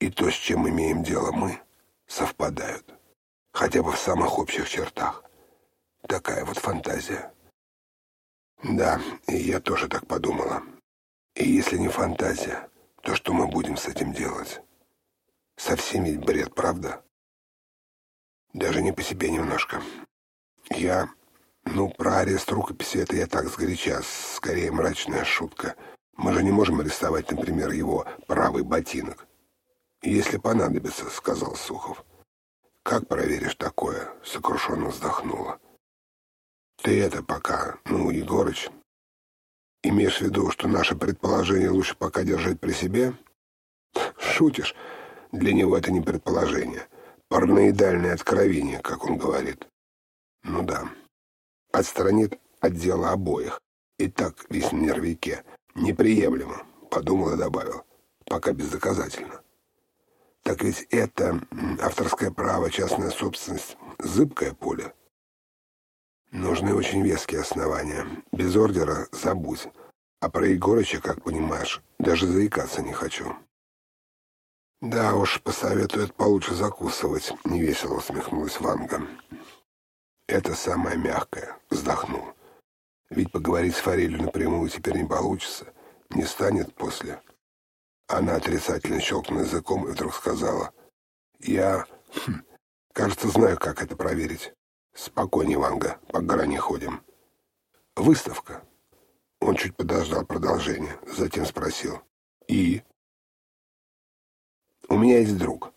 A: и то, с чем имеем дело мы, совпадают? Хотя бы в самых общих чертах. Такая вот фантазия. Да, и я тоже так подумала. И если не фантазия, то что мы будем с этим делать? Совсем ведь бред, правда? Даже не по себе немножко. Я ну, про арест рукописи это я так сгоряча, скорее мрачная шутка. Мы же не можем арестовать, например, его правый ботинок. Если понадобится, сказал Сухов. Как проверишь такое? Сокрушенно вздохнула. Ты это пока, ну, Егорыч, имеешь в виду, что наше предположение лучше пока держать при себе? Шутишь? Для него это не предположение. Параноидальное откровение, как он говорит. Ну да отстранит от дела обоих. И так весь в нервике. Неприемлемо, подумал и добавил, пока бездоказательно. Так ведь это авторское право, частная собственность, зыбкое поле. Нужны очень веские основания. Без ордера забудь. А про Егорыча, как понимаешь, даже заикаться не хочу. Да уж, посоветует получше закусывать, невесело усмехнулась Ванга. Это самое мягкое, вздохнул. Ведь поговорить с Форелью напрямую теперь не получится. Не станет после. Она отрицательно щелкнула языком и вдруг сказала. Я, хм, кажется, знаю, как это проверить. Спокойней, Ванга, по грани ходим. Выставка. Он чуть подождал продолжения, затем спросил. И? меня есть друг.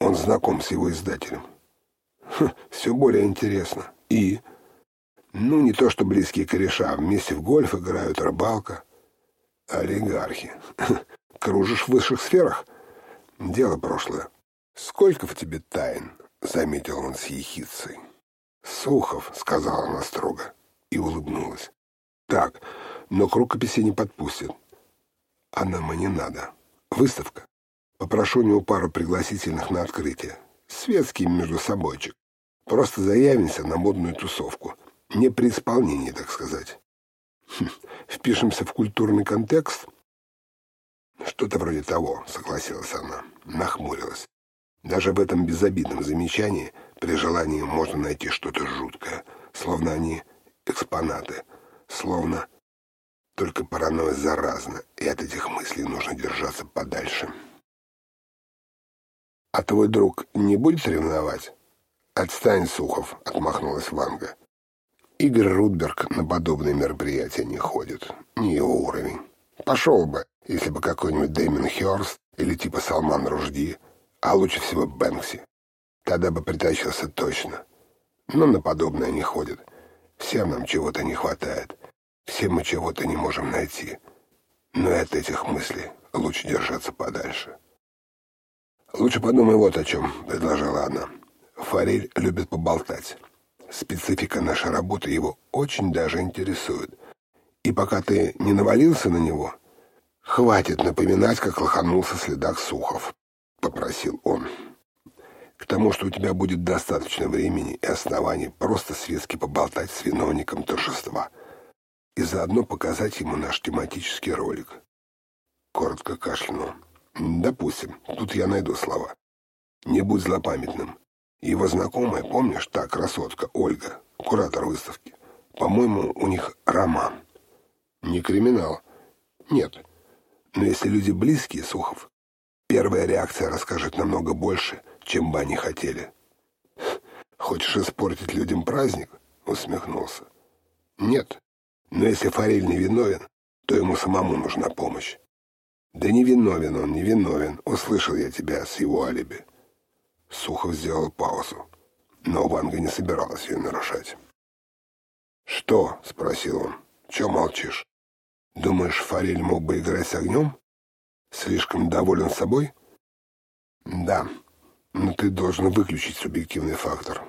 A: Он знаком с его издателем. Хм, все более интересно. И... Ну, не то что близкие кореша, а вместе в гольф играют, рыбалка. Олигархи. Кружишь в высших сферах? Дело прошлое. Сколько в тебе тайн? Заметил он с ехицей. Сухов, сказала она строго и улыбнулась. Так, но к рукописи не подпустят. А нам и не надо. Выставка. Попрошу у него пару пригласительных на открытие. Светский между собойчик. Просто заявимся на модную тусовку. Не при исполнении, так сказать. Хм, впишемся в культурный контекст? Что-то вроде того, согласилась она. Нахмурилась. Даже в этом безобидном замечании при желании можно найти что-то жуткое, словно они экспонаты, словно только паранойя заразна, и от этих мыслей нужно держаться подальше. «А твой друг не будет ревновать?» «Отстань, Сухов», — отмахнулась Ванга. Игорь Рудберг на подобные мероприятия не ходит. Не его уровень. Пошел бы, если бы какой-нибудь Дэмин Хёрст или типа Салман Ружди, а лучше всего Бэнкси. Тогда бы притащился точно. Но на подобное не ходит. Всем нам чего-то не хватает. Все мы чего-то не можем найти. Но от этих мыслей лучше держаться подальше. «Лучше подумай вот о чем», — предложила она. «Форель любит поболтать. Специфика нашей работы его очень даже интересует. И пока ты не навалился на него, хватит напоминать, как лоханулся в следах Сухов», — попросил он. «К тому, что у тебя будет достаточно времени и оснований просто светски поболтать с виновником торжества» и заодно показать ему наш тематический ролик. Коротко кашлянул. Допустим, тут я найду слова. Не будь злопамятным. Его знакомая, помнишь, та красотка, Ольга, куратор выставки. По-моему, у них роман. Не криминал. Нет. Но если люди близкие, Сухов, первая реакция расскажет намного больше, чем бы они хотели. Хочешь испортить людям праздник? Усмехнулся. Нет. Но если Форель не виновен, то ему самому нужна помощь. Да не виновен он, не виновен. Услышал я тебя с его алиби. Сухов сделал паузу, но Ванга не собиралась ее нарушать. «Что?» — спросил он. «Че молчишь? Думаешь, Форель мог бы играть с огнем? Слишком доволен собой?» «Да, но ты должен выключить субъективный фактор».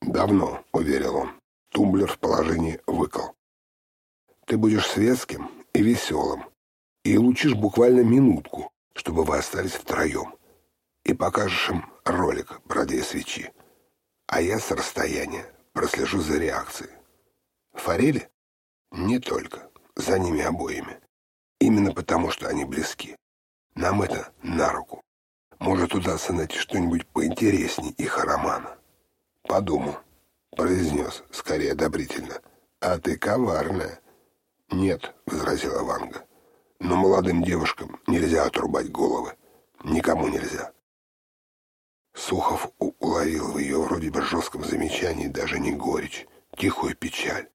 A: «Давно», — уверил он. Тумблер в положении «выкол». Ты будешь светским и веселым, и улучишь буквально минутку, чтобы вы остались втроем, и покажешь им ролик про две свечи. А я с расстояния прослежу за реакцией. Форели? Не только. За ними обоими. Именно потому, что они близки. Нам это на руку. Может удастся найти что-нибудь поинтереснее их романа. Подумал, произнес, скорее одобрительно. А ты коварная. «Нет», — возразила Ванга. «Но молодым девушкам нельзя отрубать головы. Никому нельзя». Сухов уловил в ее вроде бы жестком замечании даже не горечь, тихую печаль.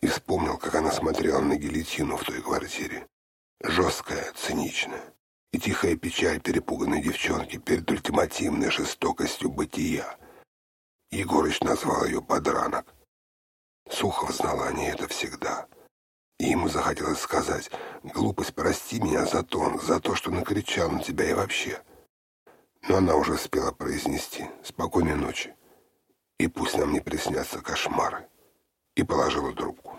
A: И вспомнил, как она смотрела на гильотину в той квартире. Жесткая, циничная. И тихая печаль перепуганной девчонки перед ультимативной жестокостью бытия. Егорыч назвал ее подранок. Сухов знала о ней это всегда. И ему захотелось сказать, «Глупость, прости меня за тон, за то, что накричал на тебя и вообще». Но она уже успела произнести «Спокойной ночи, и пусть нам не приснятся кошмары», и положила трубку.